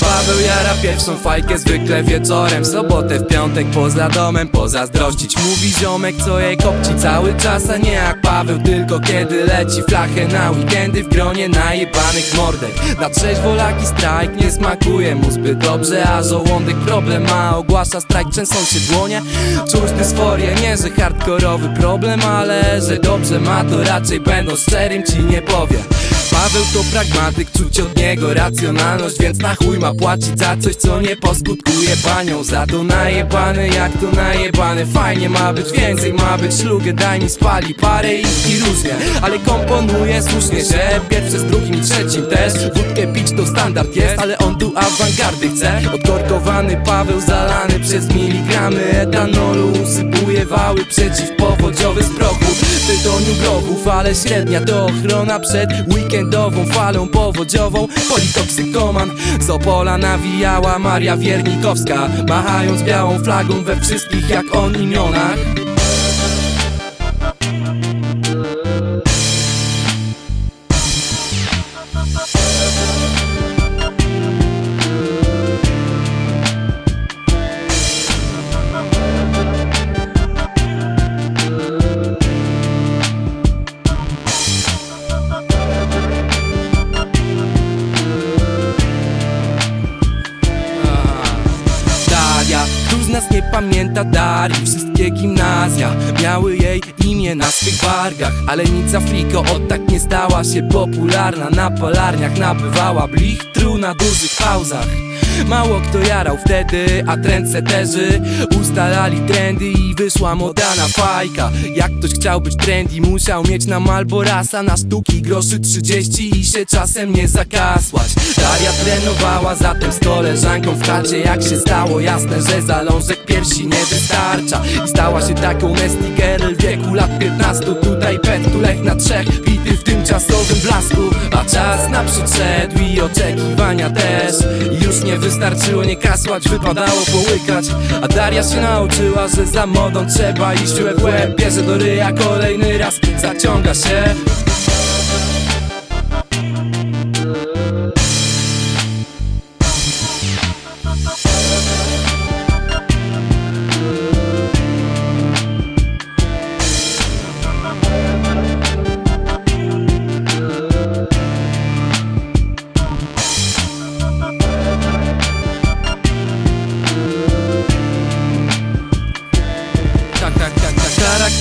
Paweł jara pierwszą fajkę zwykle wieczorem W sobotę, w piątek poza domem Pozazdrościć. Mówi ziomek co jej kopci cały czas A nie jak Paweł tylko kiedy leci flachę Na weekendy w gronie najebanych mordek. Na trzeźwolaki strajk nie smakuje mu zbyt dobrze A żołądek problem ma ogłasza strajk Częstą się dłonie. Czuć dysforię nie że hardkorowy problem Ale że dobrze ma to raczej będą szczerym ci nie powie. Paweł to pragmatyk, czuć od niego racjonalność Więc na chuj ma płacić za coś, co nie poskutkuje panią. Za to najebany, jak to najebany. Fajnie ma być, więcej ma być Szlugę daj mi spali. Parę i, różnie Ale komponuje słusznie, że pierwszy z drugim trzecim też. Wódkę pić to standard jest, ale on tu awangardy chce. Odkorkowany Paweł zalany przez miligramy etanolu Usypuje wały przeciwpowodziowe z prochu Tytoniu grochu, fale średnia to ochrona przed weekendową falą powodziową. Politoksykoman z Opola nawijała Maria Wiernikowska Machając białą flagą we wszystkich jak on imionach nas nie pamięta Darii? Wszystkie gimnazja miały jej imię na swych wargach. Ale nic Afriko od tak nie stała się popularna. Na polarniach nabywała blichtru na dużych pauzach Mało kto jarał wtedy, a trendseterzy Ustalali trendy i wyszła modana fajka. Jak ktoś chciał być trendy, musiał mieć na Malborasa Na sztuki groszy 30 i się czasem nie zakasłać. Daria trenowała zatem z koleżanką w chacie Jak się stało jasne, że zalążek piersi nie wystarcza. I stała się taką nasty girl w wieku lat 15 Tutaj pet, tu lech na trzech, bity w tymczasowym blasku. A czas naprzód szedł i oczekiwania też Już nie wystarczyło nie kasłać, wypadało połykać. A Daria się nauczyła, że za modą trzeba iść łeb łeb Bierze do ryja kolejny raz, zaciąga się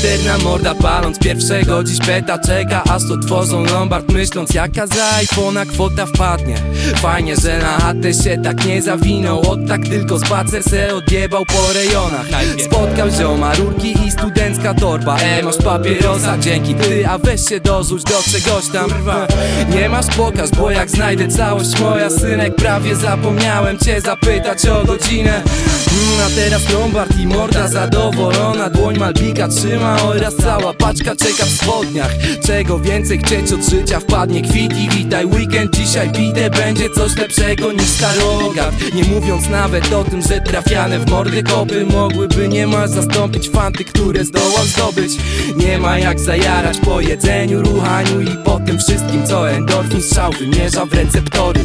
Charakterna morda paląc pierwszego dziś peta czeka Aż otworzą lombard myśląc jaka za iPhone'a kwota wpadnie. Fajnie, że na chatę się tak nie zawinął Od tak tylko spacer se odjebał po rejonach. Spotkał zioma, rurki i studencka torba. E, masz papierosa, dzięki ty, a weź się dorzuć do czegoś tam. Nie masz pokaż, bo jak znajdę całość moja synek Prawie zapomniałem cię zapytać o godzinę. Mm, A teraz lombard i morda zadowolona Dłoń Malbika trzyma oraz cała paczka czeka w spodniach. Czego więcej chcieć od życia? Wpadnie kwit i witaj. Weekend dzisiaj bite będzie coś lepszego niż starogat Nie mówiąc nawet o tym, że trafiane w mordy kopy Mogłyby niemal zastąpić fanty, które zdołał zdobyć. Nie ma jak zajarać po jedzeniu, ruchaniu i po tym wszystkim Co endorfin strzał wymierza w receptory